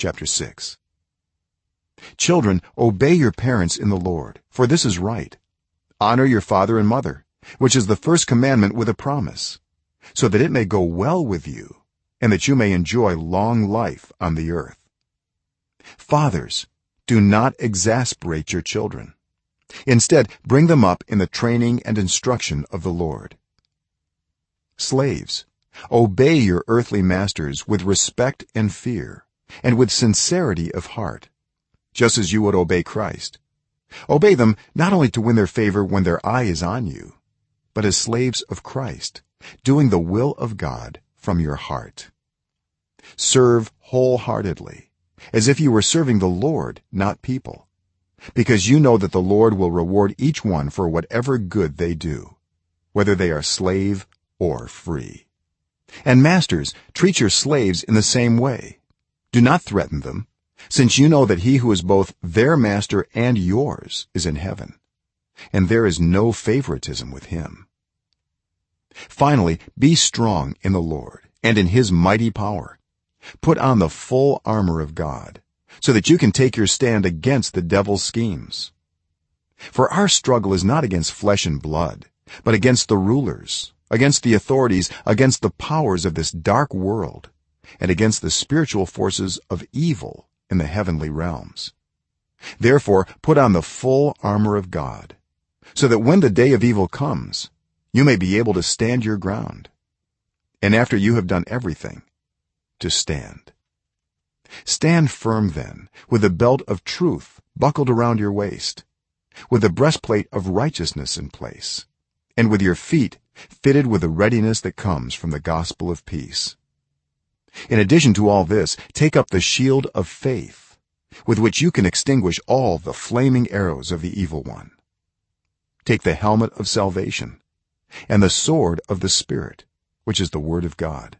chapter 6 children obey your parents in the lord for this is right. Honor your father and mother which is the first commandment with a promise so that it may go well with you and that you may enjoy long life on the earth. Fathers do not exasperate your children. Instead bring them up in the training and instruction of the lord. Slaves obey your earthly masters with respect and fear and with sincerity of heart just as you would obey Christ. Obey them not only to win their favor when their eye is on you but as slaves of Christ doing the will of God from your heart. Serve wholeheartedly as if you were serving the lord not people because you know that the lord will reward each one for whatever good they do whether they are slave or free. And masters treat your slaves in the same way do not threaten them since you know that he who is both their master and yours is in heaven and there is no favoritism with him. Finally be strong in the lord and in his mighty power. Put on the full armor of god so that you can take your stand against the devil's schemes. For our struggle is not against flesh and blood but against the rulers against the authorities against the powers of this dark world and against the spiritual forces of evil in the heavenly realms. Therefore put on the full armor of god so that when the day of evil comes you may be able to stand your ground. And after you have done everything to stand. Stand firm then with the belt of truth buckled around your waist with the breastplate of righteousness in place and with your feet fitted with the readiness that comes from the gospel of peace in addition to all this take up the shield of faith with which you can extinguish all the flaming arrows of the evil one. Take the helmet of salvation and the sword of the spirit which is the word of god.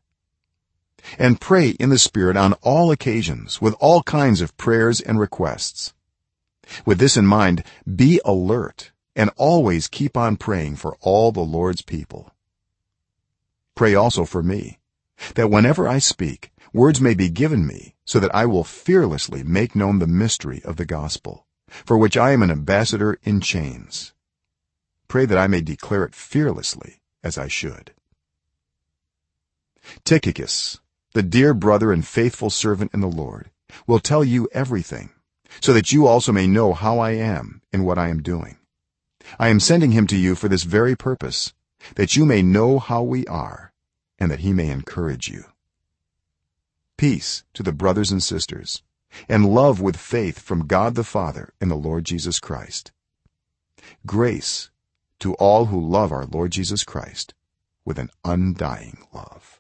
And pray in the spirit on all occasions with all kinds of prayers and requests. With this in mind be alert and always keep on praying for all the lord's people. Pray also for me that whenever i speak words may be given me so that i will fearlessly make known the mystery of the gospel for which i am an ambassador in chains. Pray that i may declare it fearlessly as i should. Tychicus the dear brother and faithful servant in the lord will tell you everything so that you also may know how i am and what i am doing. I am sending him to you for this very purpose that you may know how we are and that he may encourage you. Peace to the brothers and sisters and love with faith from god the father and the lord jesus christ. Grace to all who love our lord jesus christ with an undying love